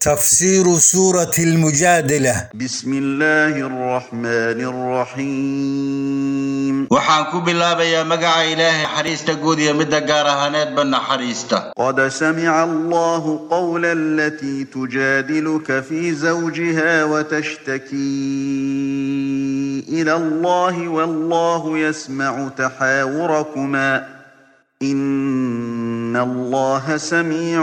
تفسير سورة المجادلة. بسم الله الرحمن الرحيم. waxaan ku bilaabayaa magaca ilaahay naxariista guud iyo midda gaar ahaaneedba naxariista قد سمع الله قول التي تجادلك في زوجها وتشتكي إلى الله والله يسمع تحاوركما. إن إن الله سميع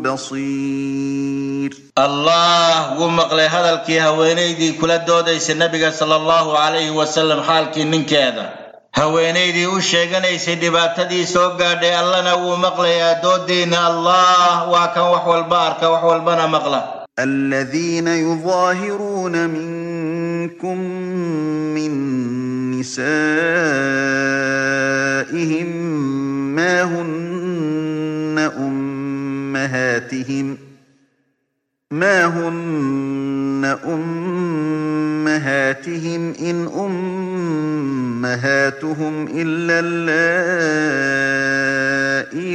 بصير. الله ومقلي هذا الكي هوينيدي كل دوديس النبي صلى الله عليه وسلم حالكي من كذا هوينيدي وشيغني سيدي باتدي سوغا دي الله نو مقلي دودين الله وكان وحو البارك وحو البنا مقلا الذين يظاهرون منكم من نسائهم ما هن أمهاتهم ما هن أمهاتهم إن أمهاتهم إلا اللائي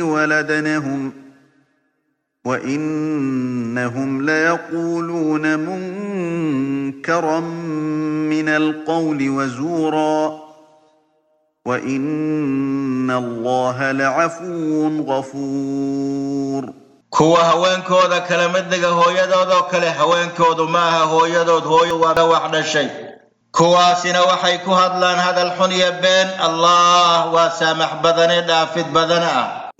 ولدنهم ۖ وإنهم ليقولون منكرا من القول وزورا وإن الله لعفو غفور كوا هوان كودا هو هويدود أو كلي هوان كودو ما هويدود هويو ودا واحد شيء كوا سينا وحي كو هذا الحنيه بين الله وسامح بدن دافد بدنه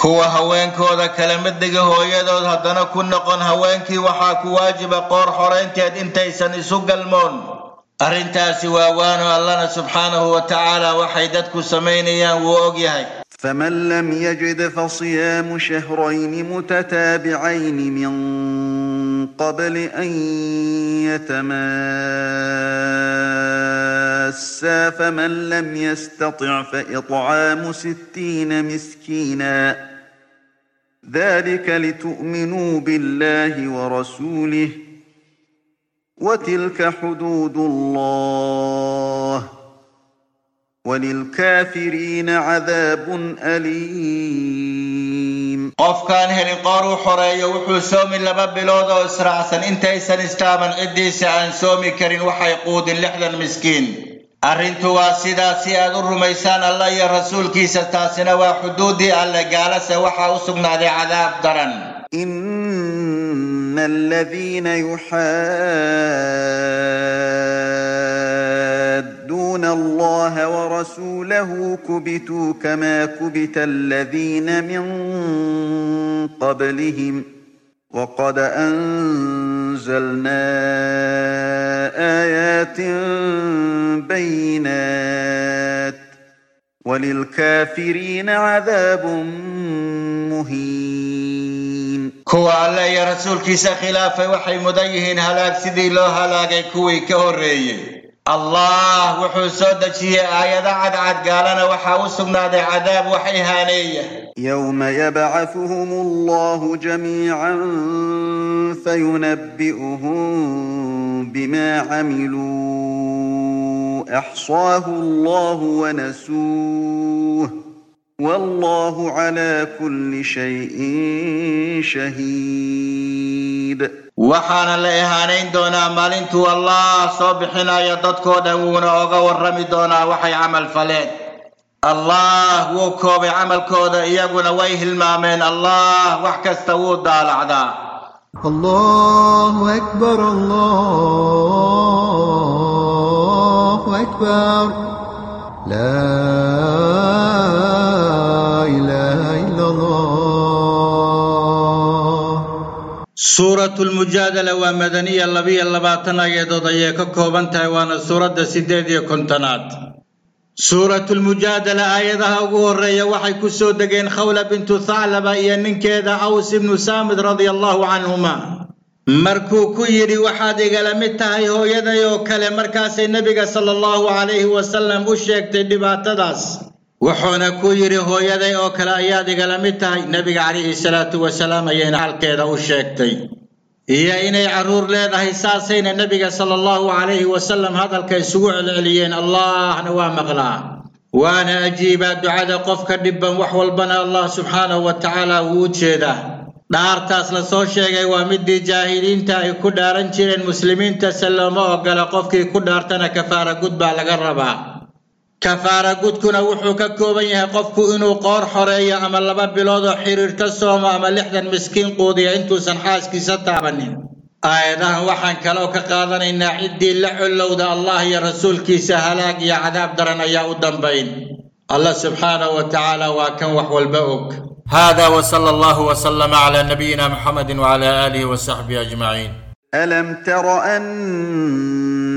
Kuwa haweenkooda kale midniga hooyadood haddana ku noqon haweenkii waxaa ku waajiba qoor xoraynteed intaysan isu galmoon arrintaasi waa waano allana subxaanahu wa tacaala waxay dadku samaynayaan wuu og yahay فمن لم يجد فصيام شهرين متتابعين من قبل أن يتماسا فمن لم يستطع فإطعام ستين مسكينا ذلك لتؤمنوا بالله ورسوله وتلك حدود الله وللكافرين عذاب أليم. قف كان هل قارو حرية وحو سومي لباب بلوضة إسرع سن انتي سن استابن عدي سومي كرين وحيقود اللحظة المسكين. Arrintu waa sidaas si aad u rumaysaan allah iyo rasuulkiisa taasina waa xuduuddii alle gaalase waxaa u sugnaaday cadaab daran إن الذين يحادون الله ورسوله كبتوا كما كبت الذين من قبلهم وقد أنزلنا آيات بينات وللكافرين عذاب مهين. كو على يا رسول كيس خلافة وحي مديهن هلاك سيدي لو هلاك كوي كهرين الله وحسود تشي آيات عد عد قالنا وحاوسنا ذي عذاب وحيهانية. يوم يبعثهم الله جميعا فينبئهم بما عملوا. أحصاه الله ونسوه. والله على كل شيء شهيد. وحان الله دونا مالين تو الله صبحنا يدد كودا وونا أغا ورمي دونا وحي عمل فلين. الله وكوب عمل كودا إياقنا ويه المامين. الله وحك استوود دال عدا الله أكبر الله أكبر. لا إلا الله ayadood ayay ka kooban tahay waana suuradda siddeed iyo kontonaad suuratu lmujaadala aayadaha ugu horreeya waxay ku soo degeen khawla bintu thaclaba iyo ninkeeda aws ibnu saamid radia allahu canhuma markuu ku yidhi waxaad igala mid tahay hooyaday oo kale markaasay nebiga sala allahu calayhi wasallam u sheegtay dhibaatadaas وحنا كويري هو يدي أوكلا أياد قلمتها نبي عليه الصلاة والسلام يين حلقيدة وشيكتي. يا إني عرور لا ليدة حساسين النبي صلى الله عليه وسلم هذا الكيسوع العليين. الله نوام مغلا. وأنا أجيب الدعاء قفك نبا وحو بنا الله سبحانه وتعالى ووجيدة نار تاس لسوشيك ومد جاهلين تا يكود أرنشين المسلمين تسلموا وقال قفك يكود أرتنا كفارة قدبا لقربا kafaara gudkuna wuxuu ka kooban yahay qofku inuu qoor xoreeyo ama laba bilood oo xiriirta soomo ama lixdan miskiin quudiya intuusan xaaskiisa taabanin aayadahan waxaan kaloo ka qaadanaynaa ciddii la collowda allah iyo rasuulkiisa halaag iyo cadaab daran ayaa u dambayn allah subxaanahu wa tacaala waa kan wax walba og هذا وصلى الله وسلم على نبينا محمد وعلى آله وصحبه أجمعين ألم تر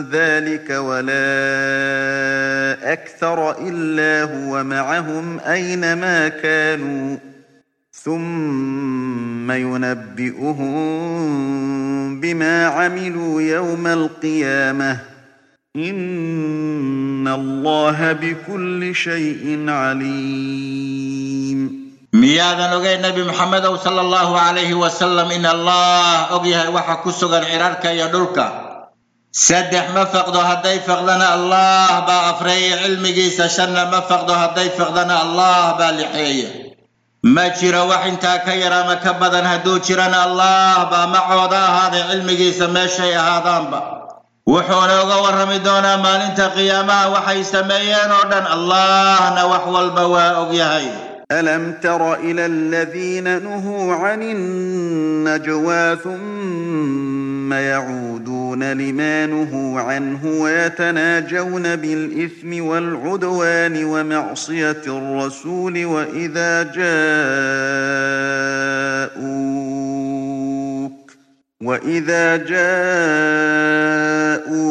ذلك ولا أكثر إلا هو معهم أينما كانوا. ثم ينبئهم بما عملوا يوم القيامة. إن الله بكل شيء عليم. ميادن اوغي نبي محمد صلى الله عليه وسلم إن الله أغيه وحكو سغن عرارك يدلك سدح ما فقدوا هدي فقدنا الله بافري علم جيس شن ما فقدوا هدي فقدنا الله بالحيه ما جرى وح انت كيرا ما كبدا هدو جرنا الله با ما هذا علم جيس ما شيء هذا با. وحونا غور رمدونا ما انت قياما وحي سميان اردن الله نوح والبواء يهي ألم تر إلى الذين نهوا عن النجوى ثم يعودون لما نهوا عنه ويتناجون بالإثم والعدوان ومعصية الرسول وإذا جاءوك وإذا جاءوك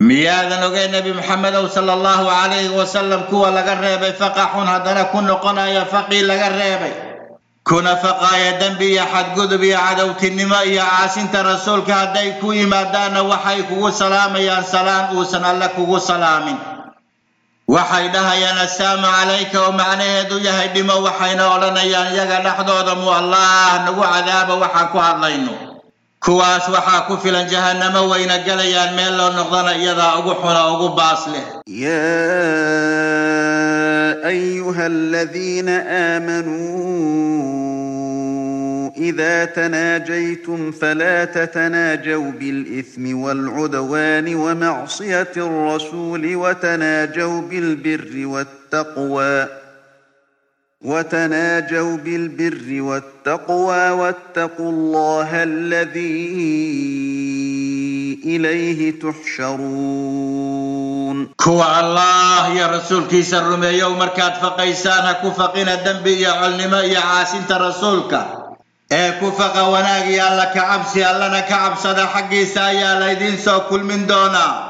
Miyaadan ogay nebi maxamedow sala allahu calayhi wasalam kuwa laga reebay faqa xun haddana ku noqonaya faqii laga reebay kuna faqaaya dembi iyo xadgudub iyo cadowtinimo iyo caasinta rasuulka hadday ku yimaadaanna waxay kugu salaamayaan salaan uusan alle kugu salaamin waxay dhahayaan assalaamu calayka oo macnaheedu yahay dhimo waxayna odhanayaan iyaga dhexdooda mu allah nagu cadaaba waxaan ku hadlayno filan jahannamo wayna gelayaan meel loo noqdana iyadaa ugu xuna ugu baas leh. يا أيها الذين آمنوا إذا تناجيتم فلا تتناجوا بالإثم والعدوان ومعصية الرسول وتناجوا بالبر والتقوى وتناجوا بالبر والتقوى واتقوا الله الذي إليه تحشرون. كو الله يا رسول كيس الرمي يوم ركات فقيسان كفقنا الدنب يا علماء يا عاسين ترسولك. كفق وناقي الله كعبسي الله نكعب هذا حقي سايا ليدين سو كل من دونه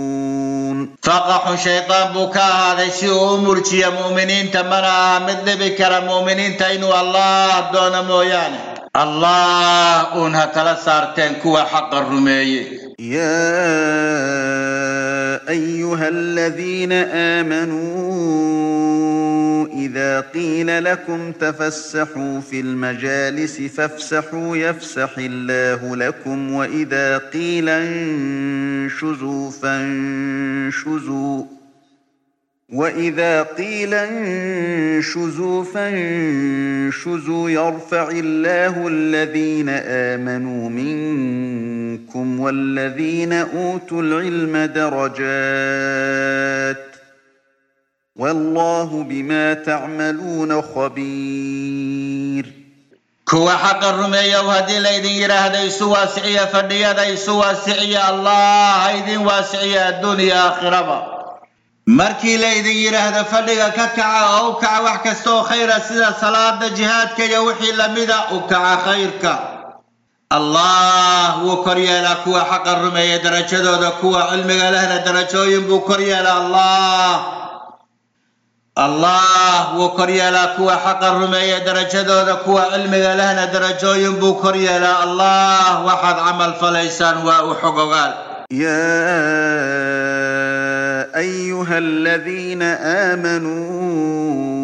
فقح الشيطان بكاء هذا الشيء مرشي مؤمنين تمنى مد بكر مؤمنين تينو الله دون مويان الله أنها كلا سارتين كوى حق الرميه يا أيها الذين آمنوا إذا قيل لكم تفسحوا في المجالس فافسحوا يفسح الله لكم وإذا قيل انشزوا فانشزوا وإذا قيل انشزوا فانشزوا يرفع الله الذين آمنوا منكم منكم والذين أوتوا العلم درجات والله بما تعملون خبير. كُوَ حق الرمي وهدي ليدن يره ديسو واسعية فنية ديسو واسعية الله هيدن واسعية الدنيا آخرة مركي ليدن يره دفنية كتع أوكع وحكستو خير سيدة صلاة جهادك يوحي لمدة أوكع خيرك خيرك الله وكريا لا كوا حق الرمي درجة ذو ذكوا علم جلهنا درجة ينبو كريا الله. الله وكريا لا كوا حق الرمي درجة ذو ذكوا علم جلهنا درجة ينبو كريا الله. واحد عمل فليسان وحق قال يا أيها الذين آمنوا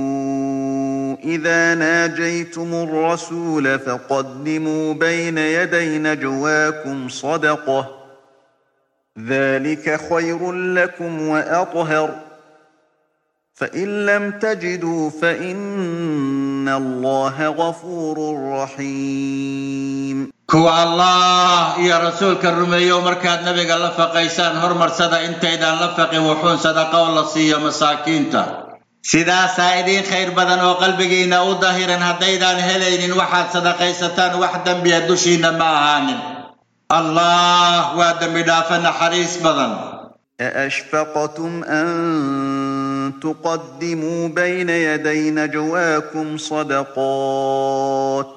إذا ناجيتم الرسول فقدموا بين يدي نجواكم صدقة. ذلك خير لكم وأطهر. فإن لم تجدوا فإن الله غفور رحيم. كو الله يا رسول كرم يوم ركاد نبي قال لفق إيسان هرمر سدى انت إذا لفق وحون صدقة والله سي مساكين سيدا سايدين خير بدن وقلبكين أو ظاهرا هديدان هلين وحد صدقيستان وحدا بيدوشين ما هانم الله وادم دافن حريص بدن. أأشفقتم أن تقدموا بين يدي نجواكم صدقات؟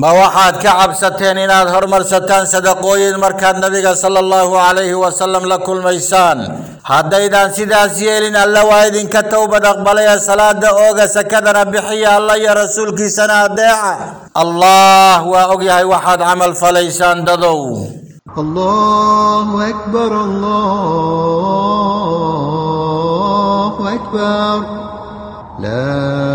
ما واحد كعب ستين إناد هرمر ستان صدقوين مركان نبيك صلى الله عليه وسلم لكل ميسان. حد إذا سيدا سيئلين ألا وايدين كتوبة أقبالي صلاة أوغا سكدنا بحيا الله يا رسولك سنة داعة الله وأوغي هاي واحد عمل فليسان ددو. الله أكبر الله أكبر. لا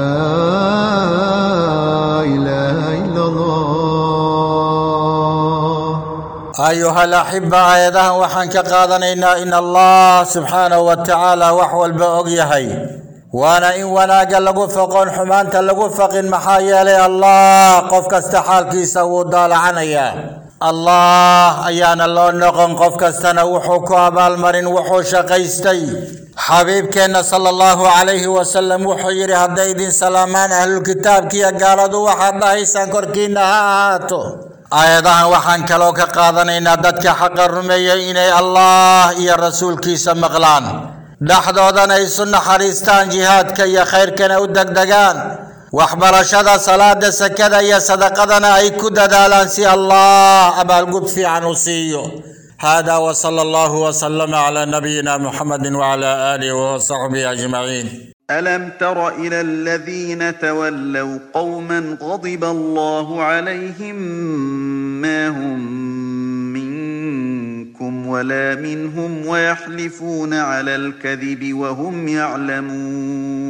ka qaadanaynaa in allah subxaanahu wa tacaala wax walba og yahay waana in wanaagga lagu faqoon xumaanta lagu faqin maxaa yeelay allah qof kasta xaalkiisa wuu daalacanayaa allah ayaana loo noqon qof kastana wuxuu ku abaalmarin wuxuu shaqaystay xabiibkeenna sala allahu calayhi wasalam wuxuu yidhi hadday idin salaamaan ahlulkitaabkiiyo gaaladu waxaad dhahaysaan korkiinna ha ahaato آيادان وحان كالوكا قادن اينا دادك حق الرمي ايني الله ايا الرسول كيسا مغلان لحدودان اي سنة حريستان جهاد كي خير كان اودك دقان وحبر شادا صلاة سكادا ايا صدقادان اي كودا دالان سي الله ابا القب في عنوسيو هذا وصلى الله وسلم على نبينا محمد وعلى آله وصحبه أجمعين ألم تر إلى الذين تولوا قوما غضب الله عليهم ما هم منكم ولا منهم ويحلفون على الكذب وهم يعلمون.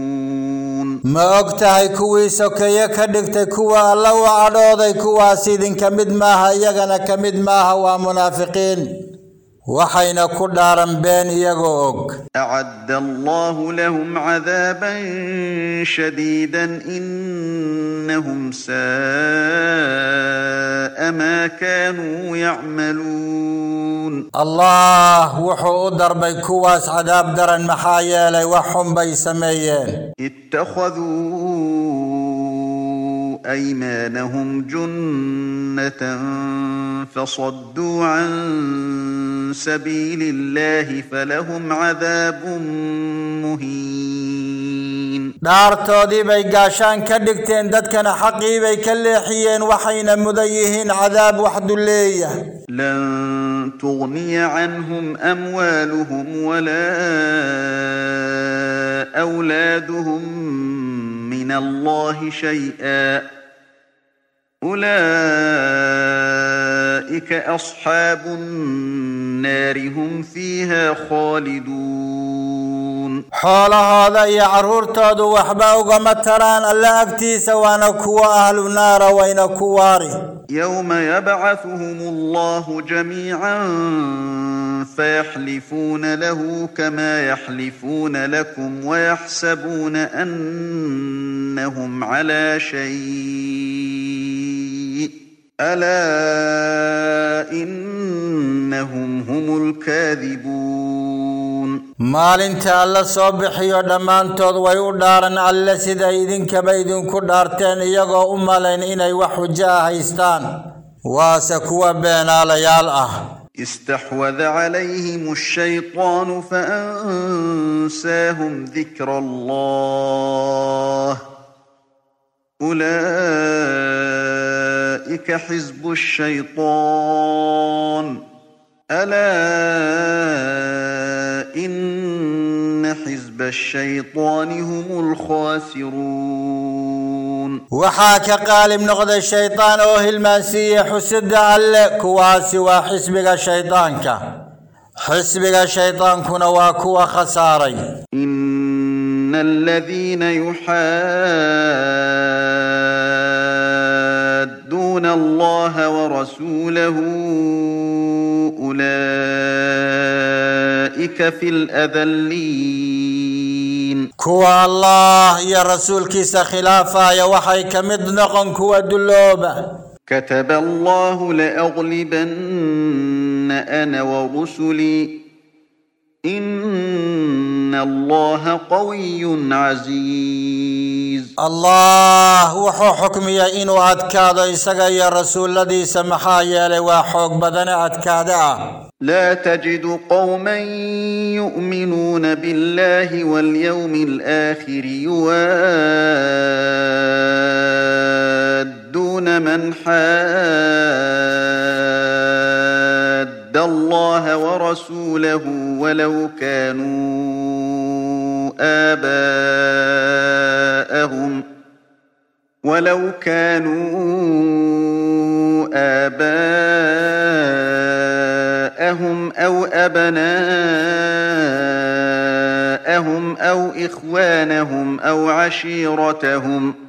ما أقتعي كويس وكيك هدكتك هو الله وعلوضي كواسيد كمد ماها يغنى كمد ماها ومنافقين. وحين كدارا بين يغوك أعد الله لهم عذابا شديدا إنهم ساء ما كانوا يعملون. الله وحو أدر بيكواس عذاب درا محايا لي وحهم بي سميين. اتخذوا أيمانهم جنة فصدوا عن سبيل الله فلهم عذاب مهين. دار تودي بي قاشان كدكتين دتكنا حقي بي كالليحيين وحين مذيهين عذاب وحد اللية. لن تغني عنهم أموالهم ولا أولادهم من الله شيئا أولئك أصحاب النار هم فيها خالدون. xoolahooda iyo carruurtoodu waxba ugama taraan alle agtiisa waana kuwa ahlu naara wayna ku waari يوم يبعثهم الله جميعا فيحلفون له كما يحلفون لكم ويحسبون أنهم على شيء ألا إنهم هم الكاذبون. مالنت الله صبحي ودمانتود وي ودارن الله سيده ايدن كبيدن كو دارتن يغو أمالين إني وحو جاهيستان واسكو بين على يالأه استحوذ عليهم الشيطان فأنساهم ذكر الله. أولئك أولئك حزب الشيطان. ألا إن حزب الشيطان هم الخاسرون. وحاك قال ابن غد الشيطان أوه المسيح حسد على كواس وحسبك شيطانك حسبك شيطانك نواك وخساري إن الذين يحاسبون دون الله ورسوله أولئك في الأذلين. كوى الله يا رسول كيس خلافة يا وحي كمدنق نغن كوى دلوبة كتب الله لأغلبن أنا ورسلي. إن الله قوي عزيز. الله وحو حكمي إنو أدكاد إساق يا رسول الذي سمحا يالي وحوك بدن أتكادا لا تجد قوما يؤمنون بالله واليوم الآخر يوادون من حاد. الله ورسوله ولو كانوا آباءهم ولو كانوا آباءهم أو أبناءهم أو إخوانهم أو عشيرتهم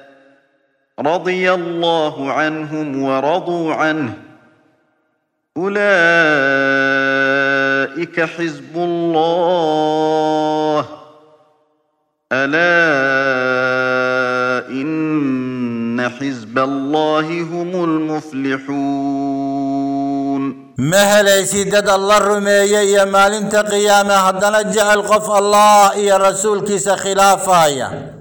رضي الله عنهم ورضوا عنه. أولئك حزب الله. ألا إن حزب الله هم المفلحون. ما هل يسدد الله الرمية يا مال انت قيامة حدنا جعل قف الله يا رسول كيس سخلافايا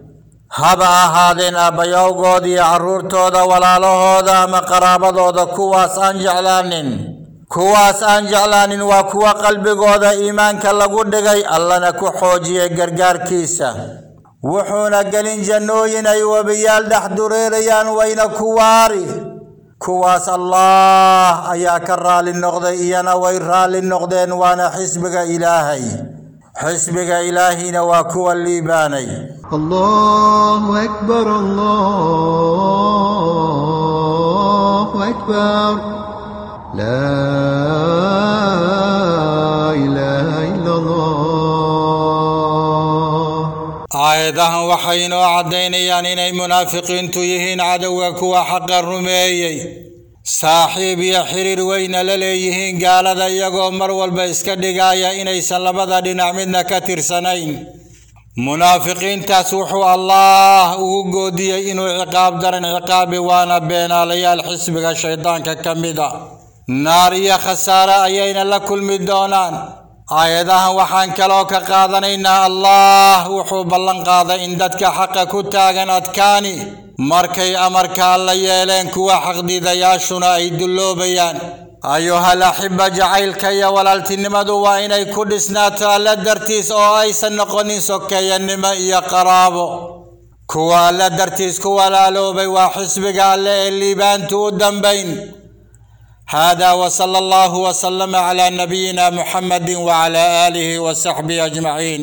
haba ahaadeen aabbayowgooda iyo carruurtooda walaalahooda ama qaraabadooda kuwaas aan jeclaanin kuwaas aan jeclaanin waa kuwa qalbigooda iimaanka lagu dhigay allana ku xoojiyay gargaarkiisa wuxuuna gelin jannooyin ay webiyaal dhex dureerayaan wayna ku waari kuwaas allah ayaa ka raali noqday iyana way raali noqdeen waana xisbiga ilaahay ilaahina waa kuwa liibaanay الله أكبر الله أكبر لا إله إلا الله aayadahan waxay inoo caddaynayaan inay munaafiqiintu yihiin cadowga kuwa xaqa rumeeyey iyagoo mar walba iska dhigaya inaysan labada dhinac midna ka tirsanayn munaafiqiintaas wuxuu allaah ugu goodiyey inuu ciqaab daran ciqaabi waana beenaalayaal xisbiga shaydaanka ka mid a naar iyo khasaare ayayna la kulmi doonaan aayadahan waxaan kaloo ka qaadanaynaa allah wuxuu ballan qaaday in dadka xaqa ku taagan adkaani markay amarka alla yeeleen kuwa xaqdiidayaashuna ay dulloobayaan ayuhal axiba jacaylka iyo walaaltinimadu waa inay ku dhisnaato alla dartiis oo aysan noqonin sokeeyanimo iyo qaraabo kuwa alla dartiis ku walaaloobay waa xisbiga alle ee liibaantu u dambayn هذا وصلى الله وسلم على نبينا محمد وعلى اله وصحبه اجمعين